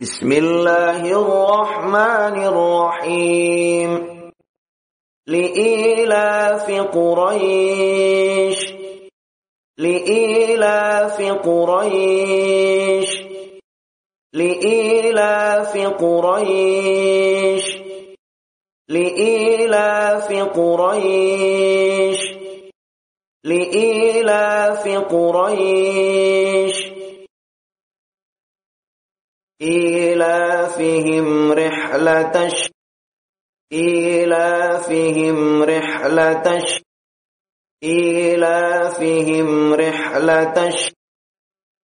بسم الله الرحمن الرحيم. لإيلاف قريش. لإيلاف قريش. لإيلاف قريش. لإيلاف قريش. لإيلاف قريش. إيلافهم رحلة الش... إيلافهم رحلة الش... إيلافهم رحلة الش...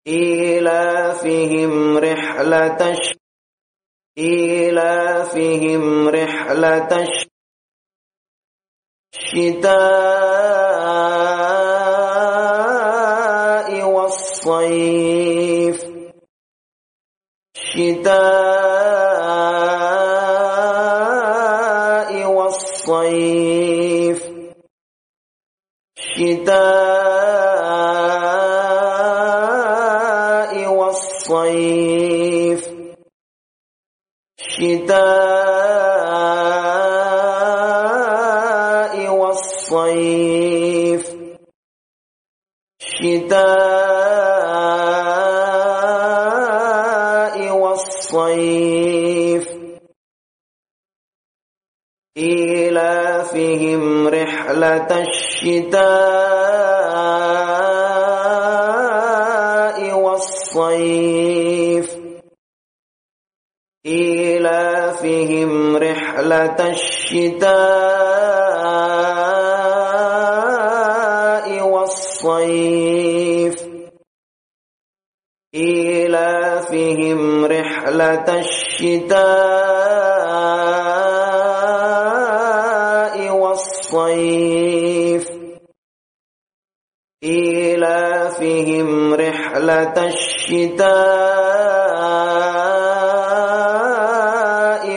إيلافهم رحلة الش... إيلافهم رحلة الش... الشتاء والصيف الشتاء والصيف. الشتاء والصيف. الشتاء إيلافهم رحلة الشتاء والصيف. إيلافهم رحلة الشتاء والصيف. إيلافهم رحلة الشتاء والصيف إيلافهم رحلة الشتاء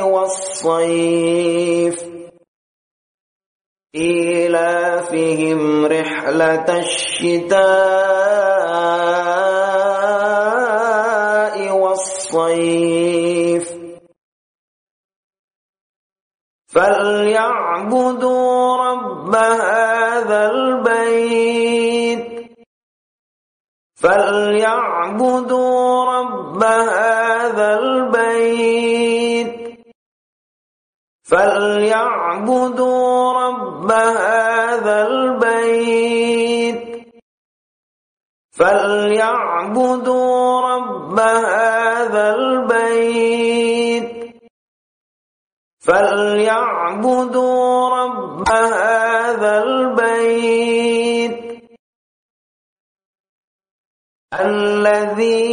والصيف. إيلافهم رحلة الشتاء والصيف. فليعبدوا رب هذا البيت فليعبدوا رب هذا البيت فليعبدوا رب هذا البيت فليعبدوا رب هذا البيت فليعبدوا رب هذا البيت الذي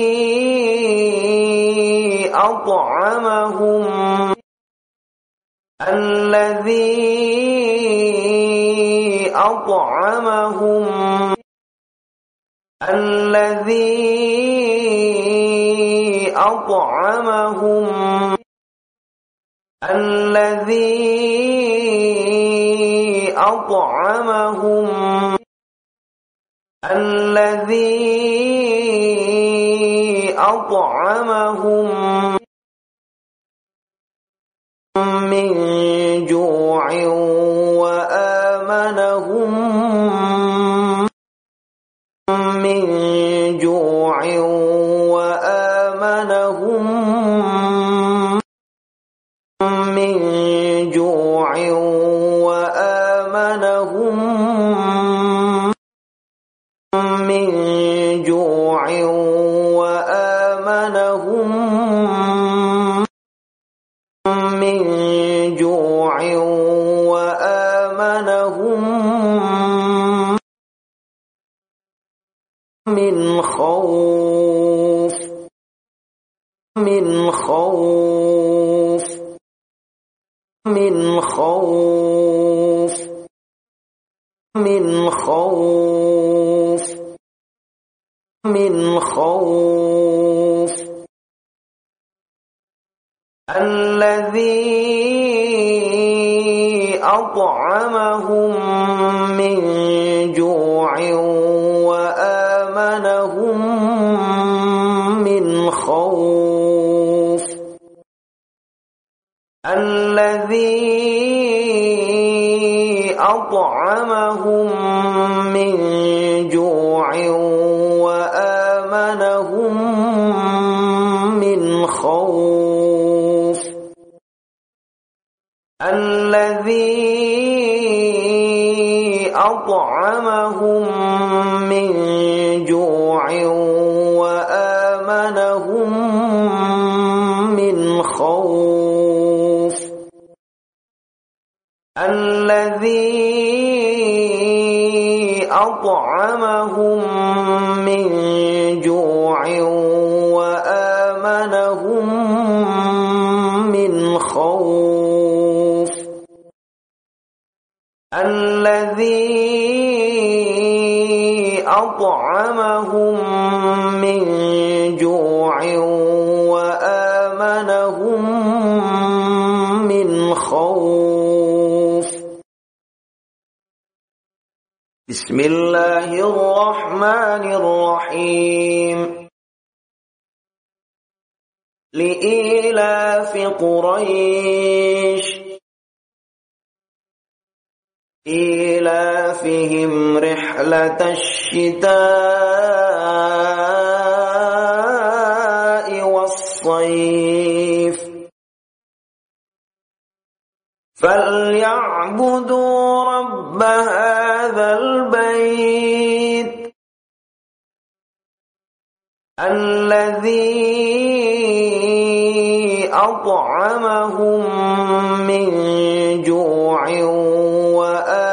أطعمهم الذي أطعمهم الذي أطعمهم. الذي أطعمهم الذي أطعمهم من جوع وآمنهم من جوع وآمنهم وآمنهم من خوف من خوف من خوف من خوف من خوف الذي أطعمهم من جوع وآمنهم من خوف. الذي أطعمهم من جوع وآمنهم من خوف. الذي أطعمهم من جوع وآمنهم من خوف. الذي أطعمهم من جوع وآمنهم الذي أطعمهم من جوع وآمنهم من خوف. بسم الله الرحمن الرحيم. لإيلاف قريش. إيلافهم رحلة الشتاء والصيف. فليعبدوا رب هذا البيت الذي أطعمهم من جوع وآمنهم